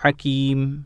حكيم.